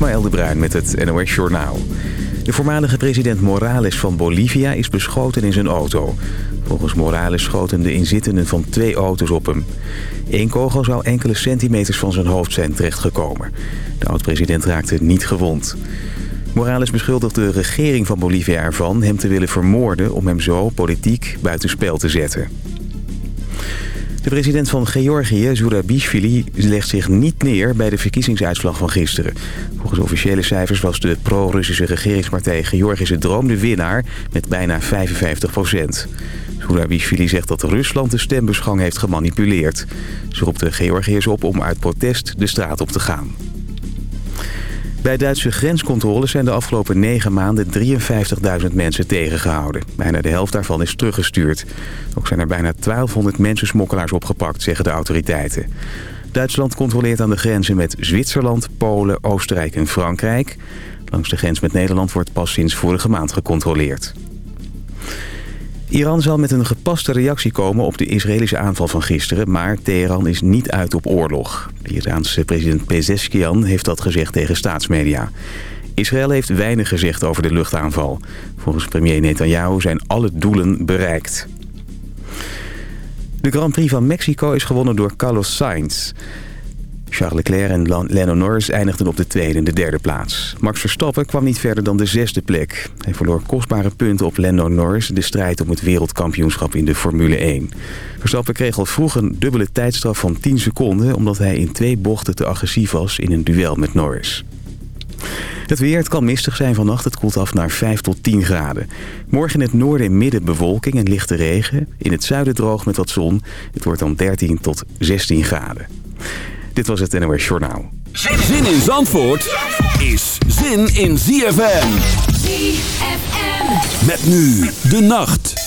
Ismaël de Bruin met het NOS Journaal. De voormalige president Morales van Bolivia is beschoten in zijn auto. Volgens Morales schoten de inzittenden van twee auto's op hem. Eén kogel zou enkele centimeters van zijn hoofd zijn terechtgekomen. De oud-president raakte niet gewond. Morales beschuldigt de regering van Bolivia ervan hem te willen vermoorden... om hem zo politiek buitenspel te zetten. De president van Georgië, Zurabishvili, legt zich niet neer bij de verkiezingsuitslag van gisteren. Volgens officiële cijfers was de pro-Russische regeringspartij Georgische Droom de winnaar met bijna 55 procent. Zurabishvili zegt dat Rusland de stembusgang heeft gemanipuleerd. Ze roept de Georgiërs op om uit protest de straat op te gaan. Bij Duitse grenscontroles zijn de afgelopen negen maanden 53.000 mensen tegengehouden. Bijna de helft daarvan is teruggestuurd. Ook zijn er bijna 1200 mensensmokkelaars opgepakt, zeggen de autoriteiten. Duitsland controleert aan de grenzen met Zwitserland, Polen, Oostenrijk en Frankrijk. Langs de grens met Nederland wordt pas sinds vorige maand gecontroleerd. Iran zal met een gepaste reactie komen op de Israëlische aanval van gisteren... maar Teheran is niet uit op oorlog. De Iraanse president Pezeshkian heeft dat gezegd tegen staatsmedia. Israël heeft weinig gezegd over de luchtaanval. Volgens premier Netanyahu zijn alle doelen bereikt. De Grand Prix van Mexico is gewonnen door Carlos Sainz... Charles Leclerc en Lando Norris eindigden op de tweede en de derde plaats. Max Verstappen kwam niet verder dan de zesde plek. Hij verloor kostbare punten op Lando Norris... de strijd om het wereldkampioenschap in de Formule 1. Verstappen kreeg al vroeg een dubbele tijdstraf van 10 seconden... omdat hij in twee bochten te agressief was in een duel met Norris. Het weer, kan mistig zijn vannacht. Het koelt af naar 5 tot 10 graden. Morgen in het noorden en midden bewolking en lichte regen. In het zuiden droog met wat zon. Het wordt dan 13 tot 16 graden. Dit was het NOS Journaal. Zin in Zandvoort is zin in ZFM. ZFM. Met nu de nacht.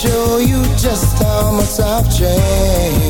show you just how much I've changed.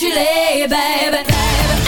you lay, baby, baby.